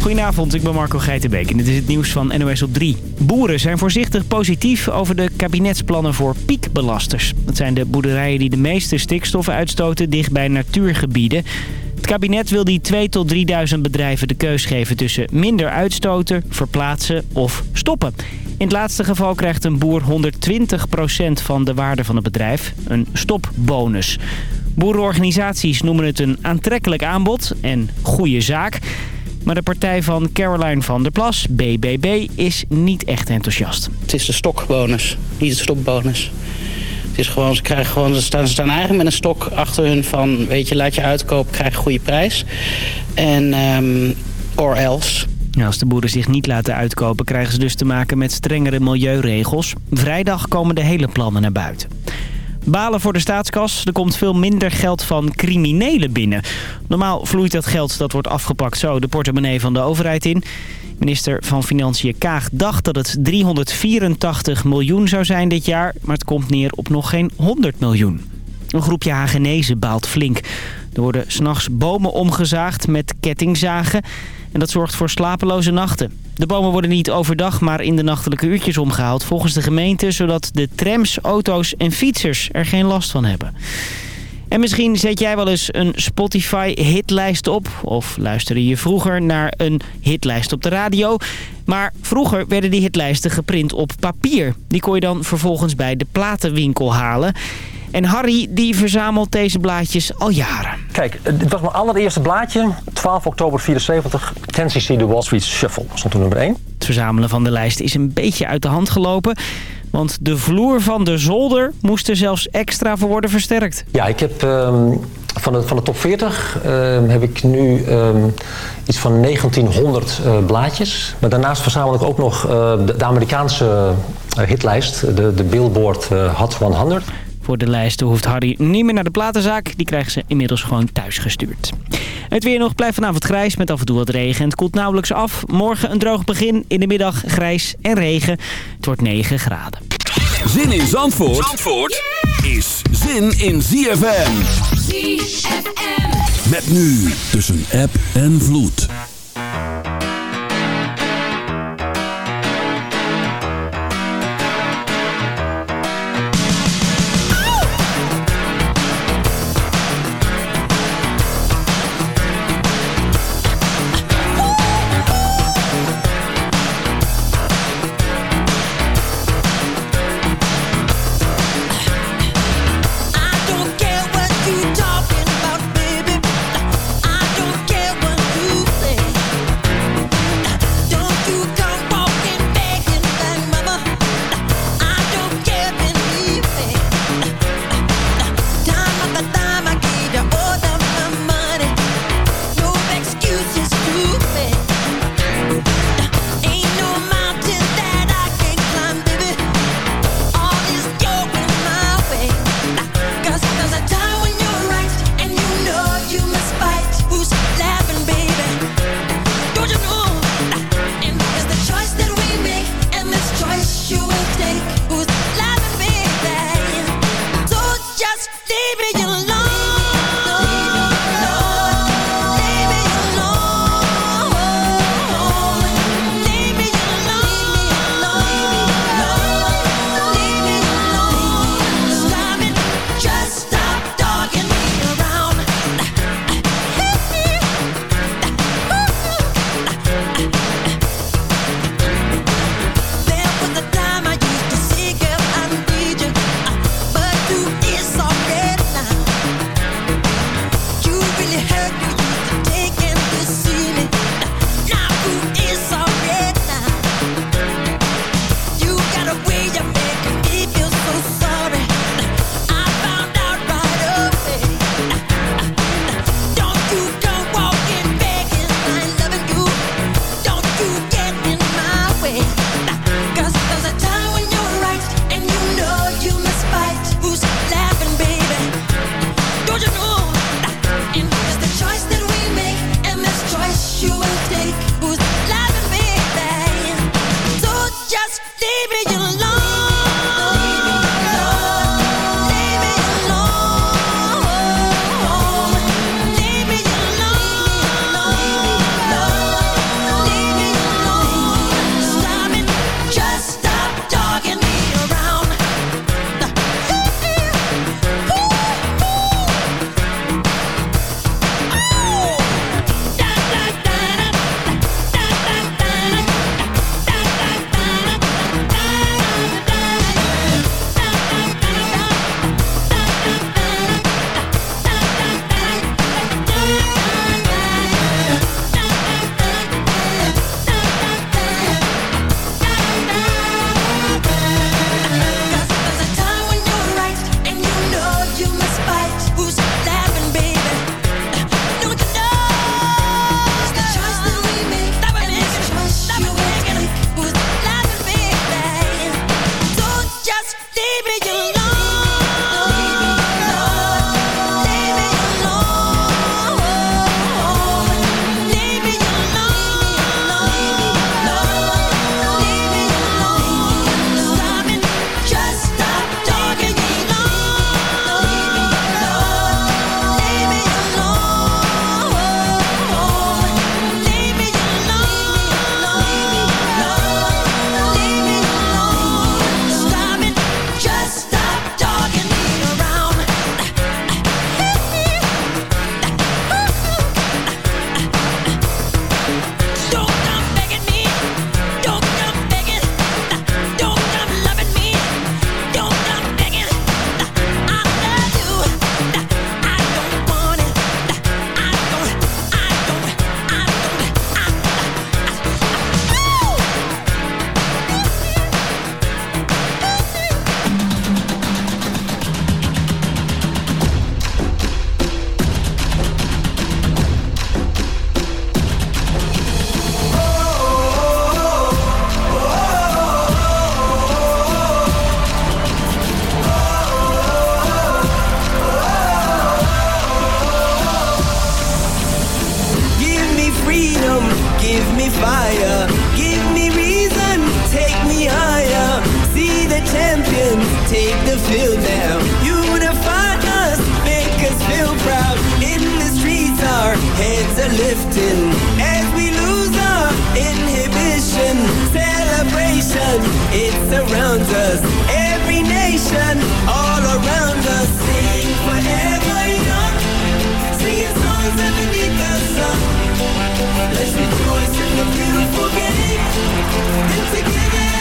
Goedenavond, ik ben Marco Geitenbeek en dit is het nieuws van NOS op 3. Boeren zijn voorzichtig positief over de kabinetsplannen voor piekbelasters. Dat zijn de boerderijen die de meeste stikstof uitstoten dicht bij natuurgebieden. Het kabinet wil die 2 tot 3000 bedrijven de keus geven tussen minder uitstoten, verplaatsen of stoppen. In het laatste geval krijgt een boer 120% van de waarde van het bedrijf, een stopbonus. Boerenorganisaties noemen het een aantrekkelijk aanbod en goede zaak. Maar de partij van Caroline van der Plas, BBB, is niet echt enthousiast. Het is de stokbonus, niet de stopbonus. Het is gewoon, ze, krijgen gewoon, ze, staan, ze staan eigenlijk met een stok achter hun van... weet je, laat je uitkopen, krijg een goede prijs. En, um, or else. Als de boeren zich niet laten uitkopen, krijgen ze dus te maken met strengere milieuregels. Vrijdag komen de hele plannen naar buiten. Balen voor de staatskas. Er komt veel minder geld van criminelen binnen. Normaal vloeit dat geld dat wordt afgepakt zo de portemonnee van de overheid in. Minister van Financiën Kaag dacht dat het 384 miljoen zou zijn dit jaar. Maar het komt neer op nog geen 100 miljoen. Een groepje Hagenezen baalt flink. Er worden s'nachts bomen omgezaagd met kettingzagen. En dat zorgt voor slapeloze nachten. De bomen worden niet overdag, maar in de nachtelijke uurtjes omgehaald volgens de gemeente... zodat de trams, auto's en fietsers er geen last van hebben. En misschien zet jij wel eens een Spotify-hitlijst op. Of luisterde je vroeger naar een hitlijst op de radio. Maar vroeger werden die hitlijsten geprint op papier. Die kon je dan vervolgens bij de platenwinkel halen. En Harry die verzamelt deze blaadjes al jaren. Kijk, dit was mijn allereerste blaadje. 12 oktober 74. 10cc de Wall Street Shuffle stond toen nummer 1. Het verzamelen van de lijst is een beetje uit de hand gelopen. Want de vloer van de zolder moest er zelfs extra voor worden versterkt. Ja, ik heb um, van, de, van de top 40 um, heb ik nu um, iets van 1900 uh, blaadjes. Maar daarnaast verzamel ik ook nog uh, de, de, Amerikaanse uh, hitlijst. De, de Billboard Hot 100. Voor de lijsten hoeft Harry niet meer naar de platenzaak. Die krijgen ze inmiddels gewoon thuis gestuurd. Het weer nog blijft vanavond grijs met af en toe wat regen. Het koelt nauwelijks af. Morgen een droog begin. In de middag grijs en regen. Het wordt 9 graden. Zin in Zandvoort, Zandvoort is zin in ZFM. ZFM. Met nu tussen app en vloed.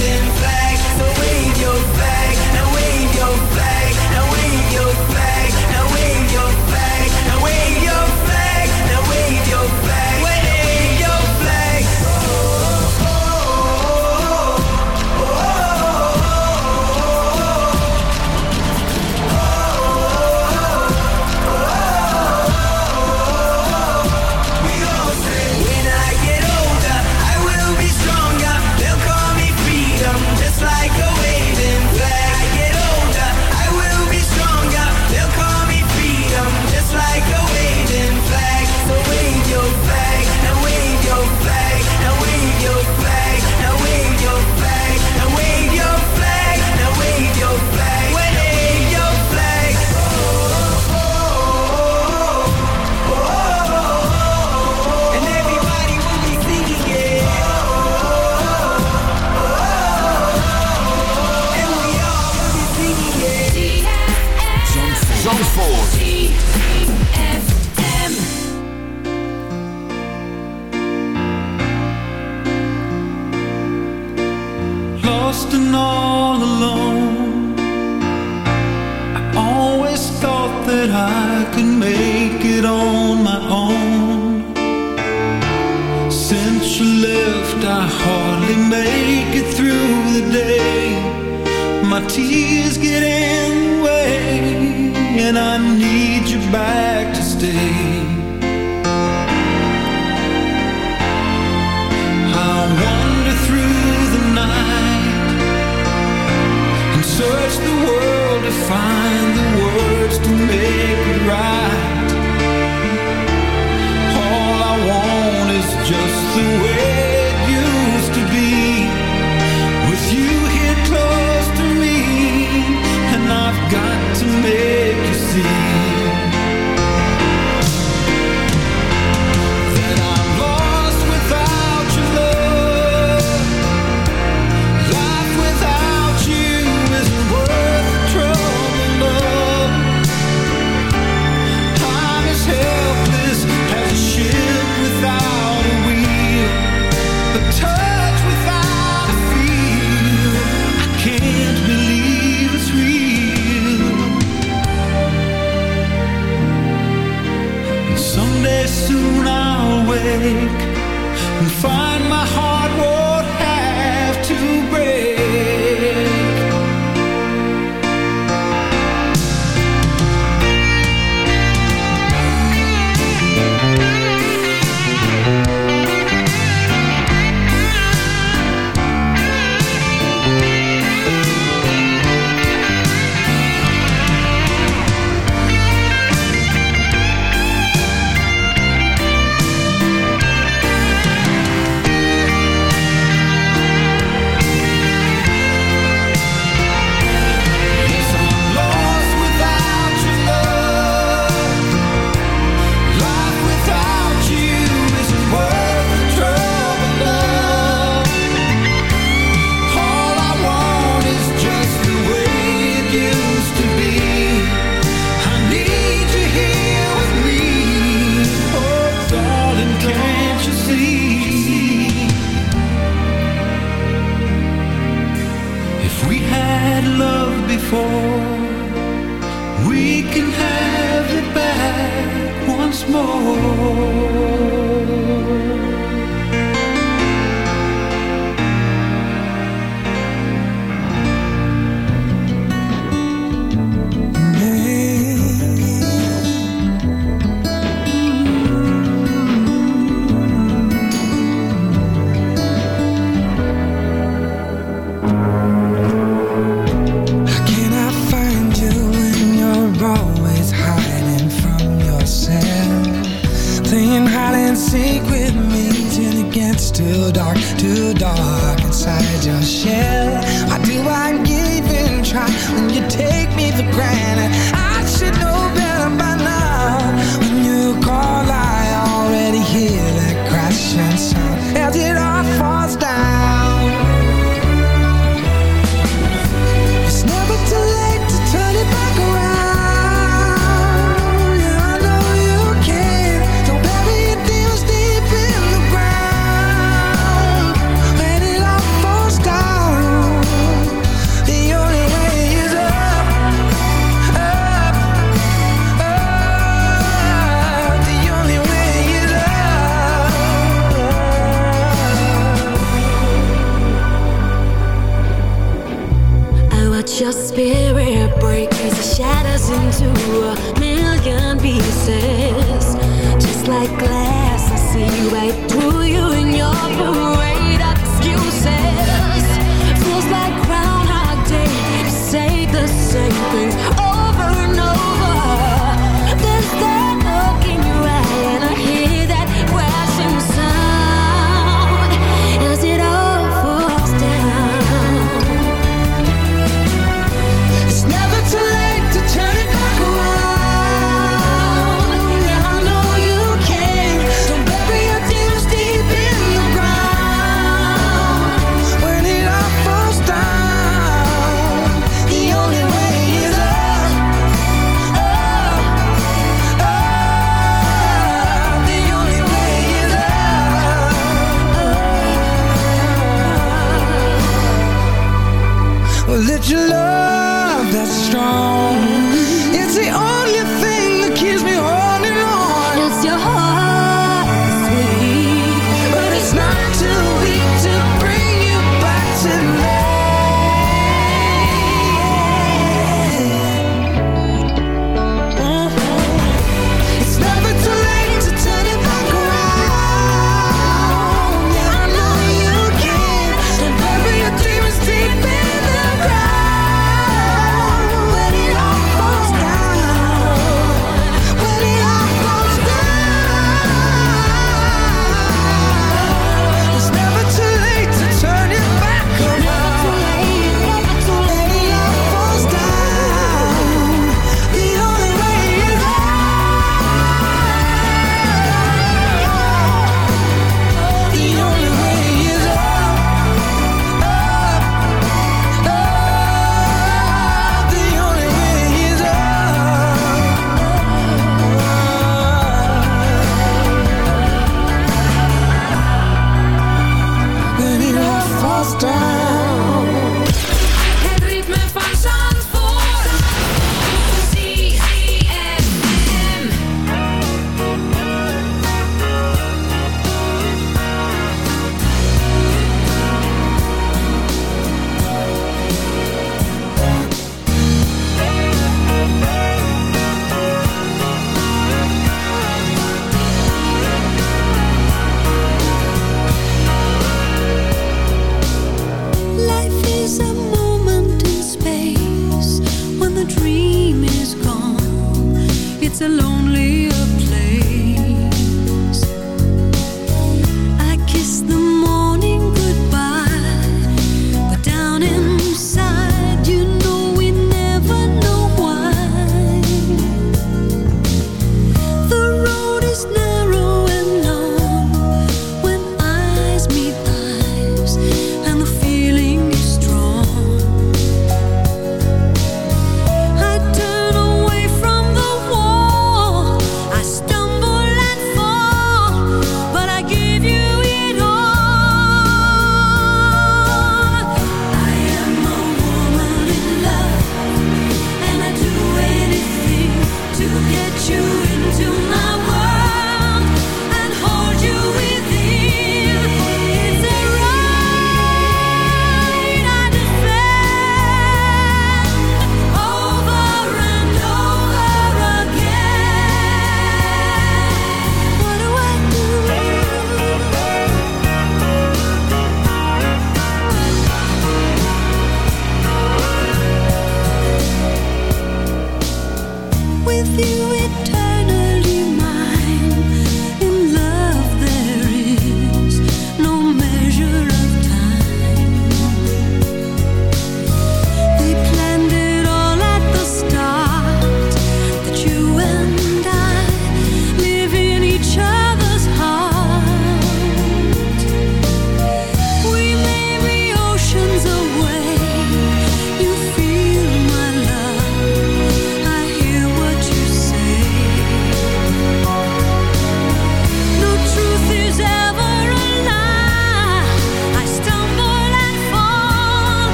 living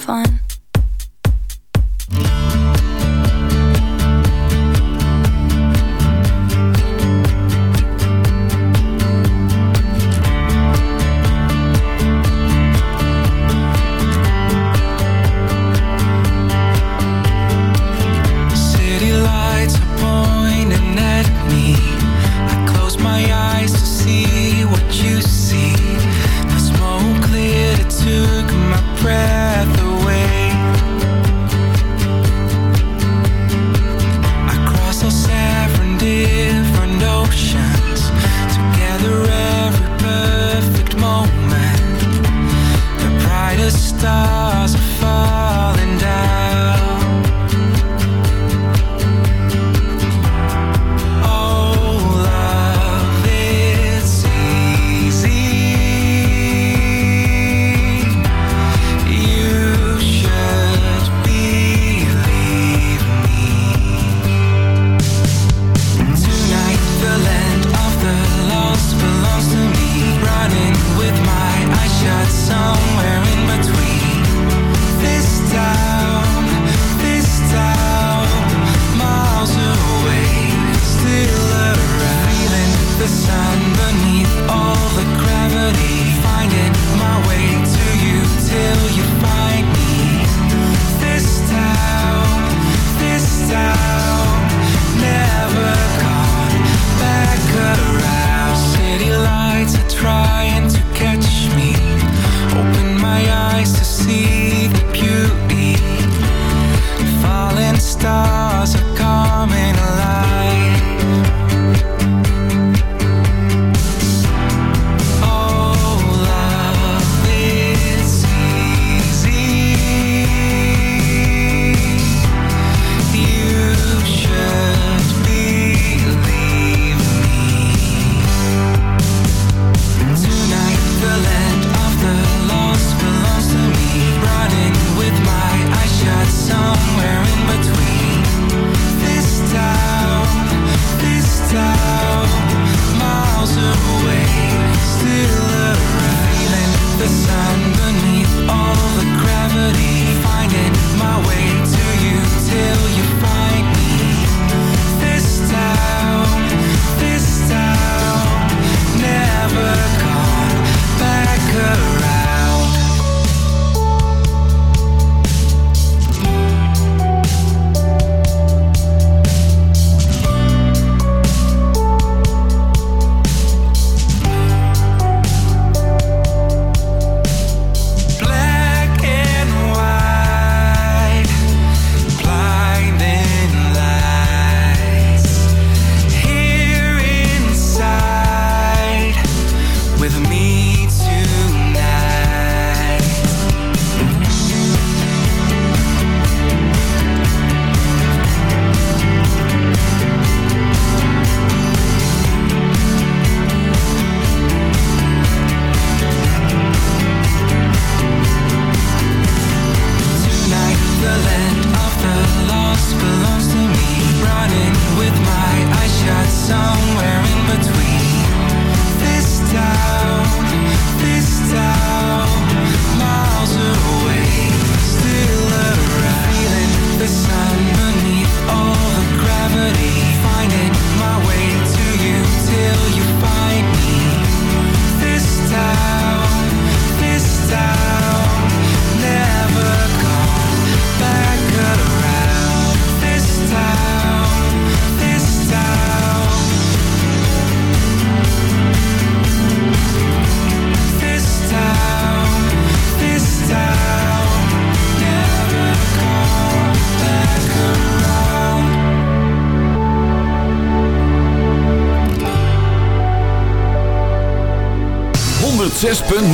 fun.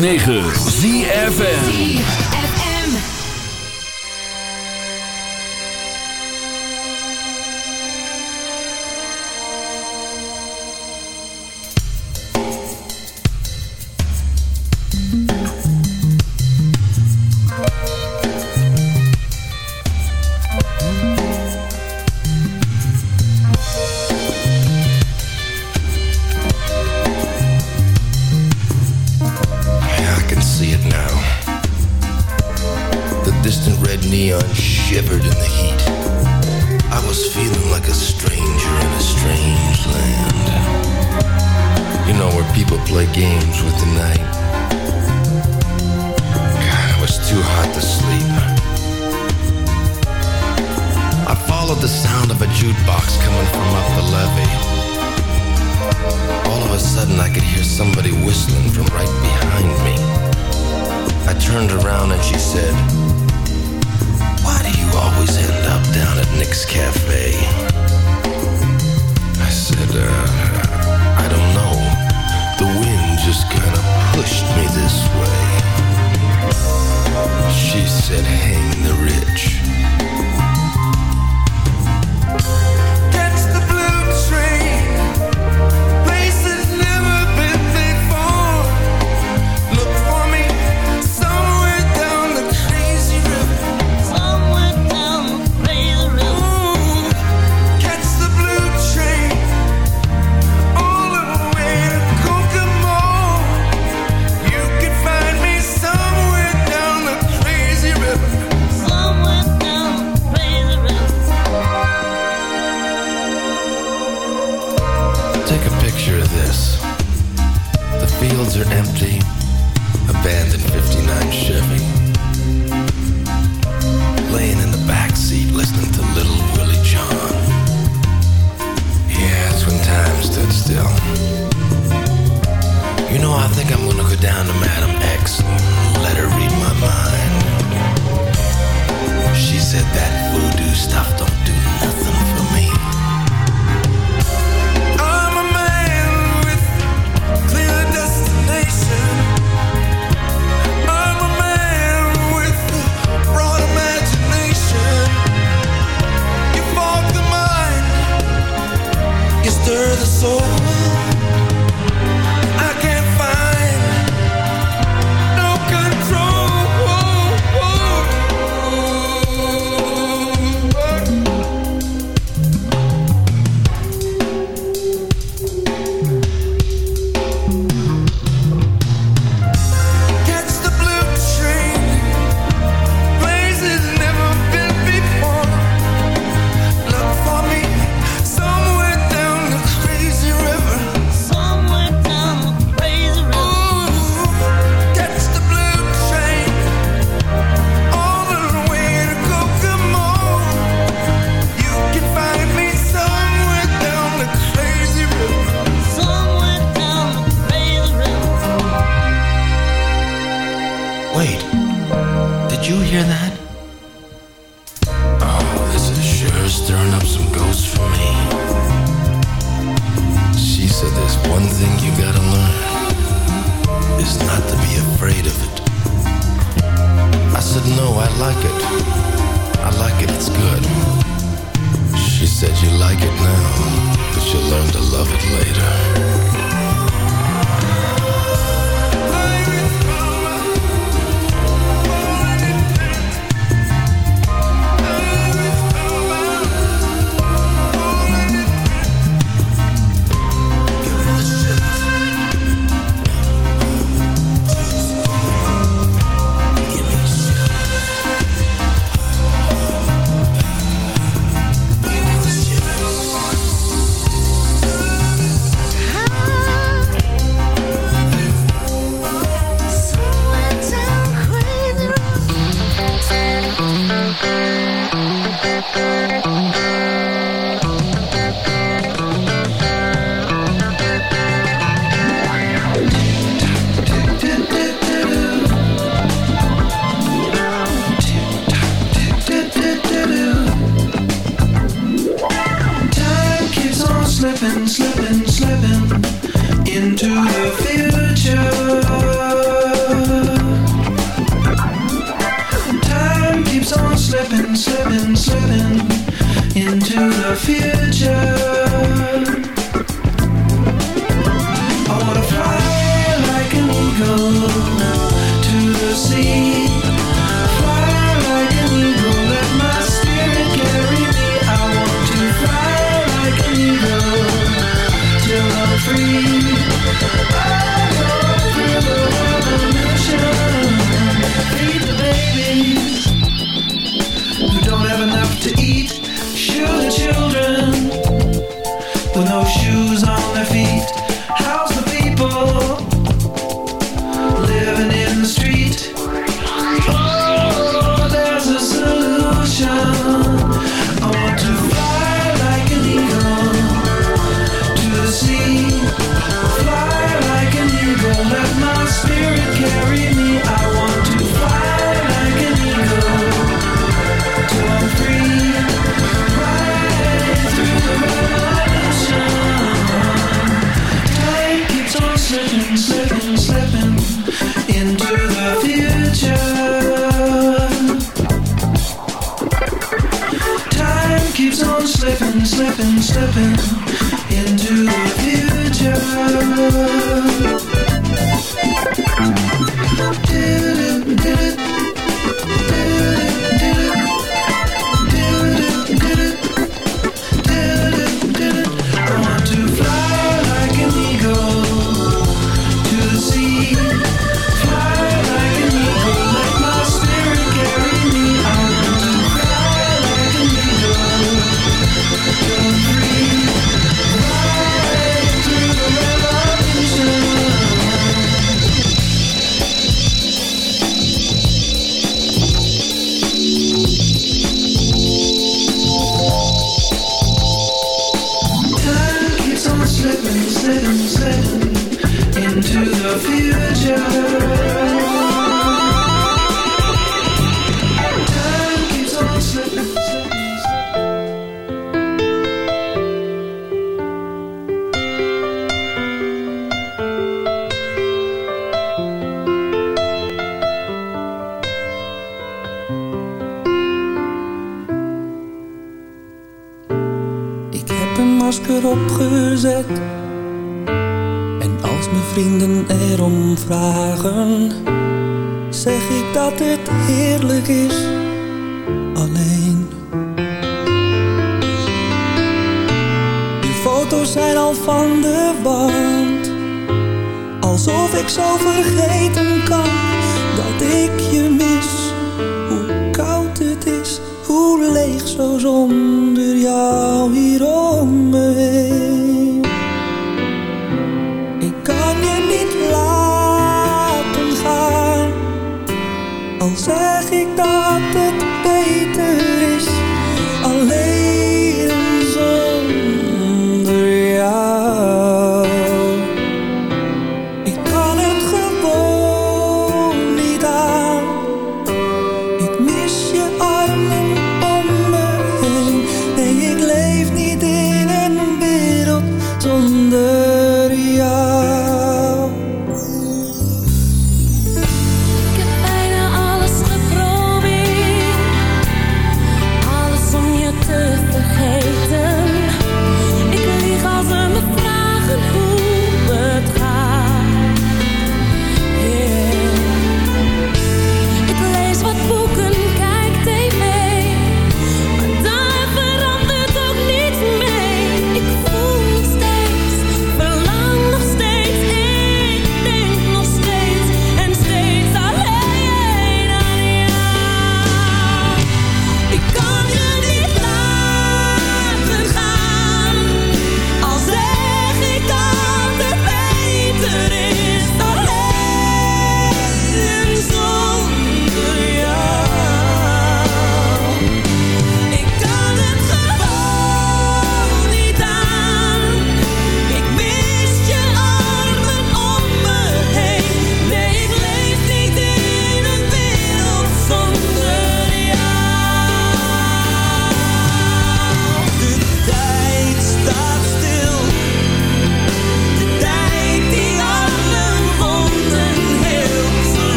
9. somebody whistling from right behind me. I turned around and she said, Why do you always end up down at Nick's Cafe? I said, uh, I don't know. The wind just kinda pushed me this way. She said, Hang the rich.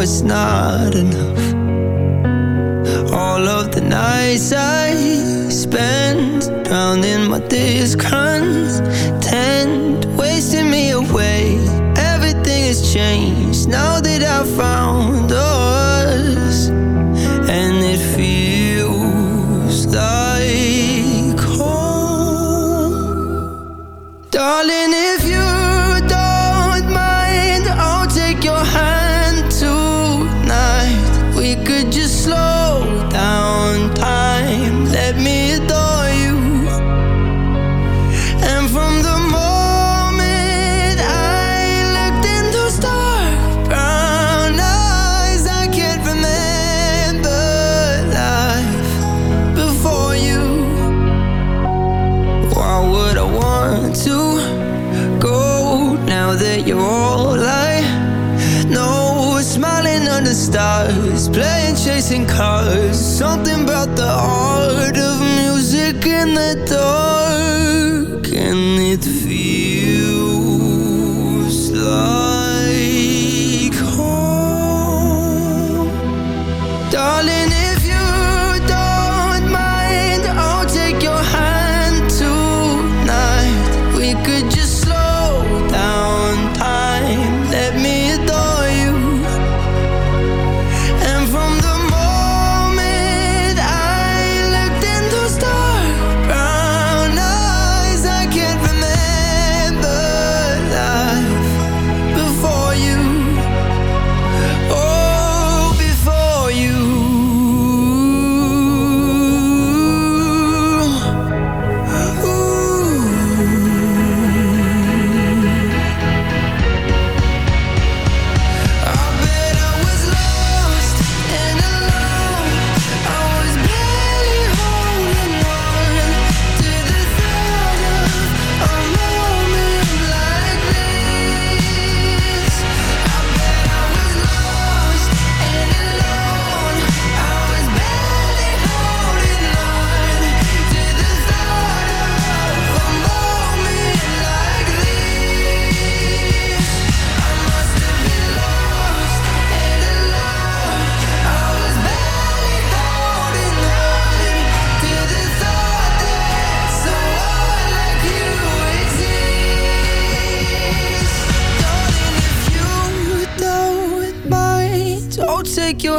it's not enough. All of the nights I spend drowning my discontent, wasting me away. Everything has changed now that I've found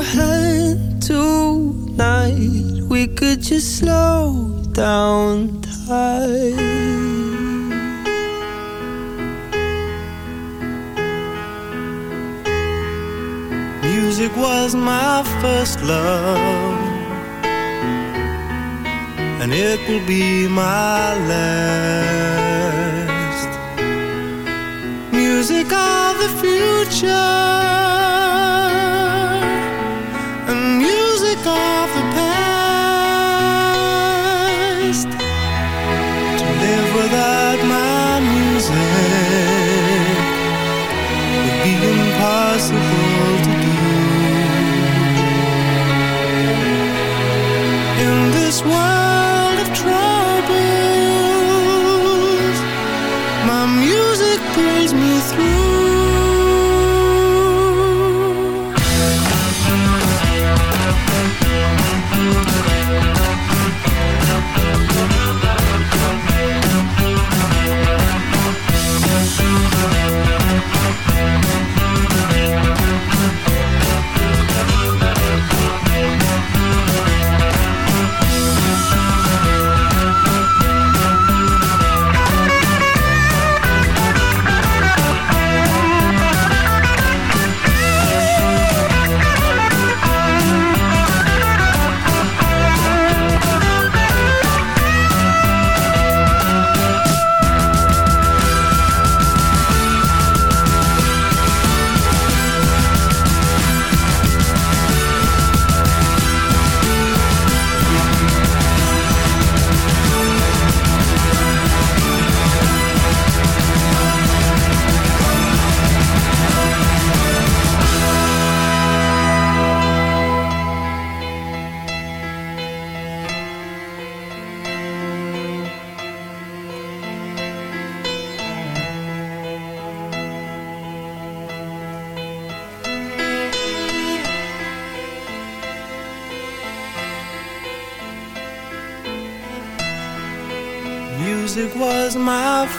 hand tonight. We could just slow down time. Music was my first love, and it will be my last. Music of the future, without my music would be impossible to do. In this world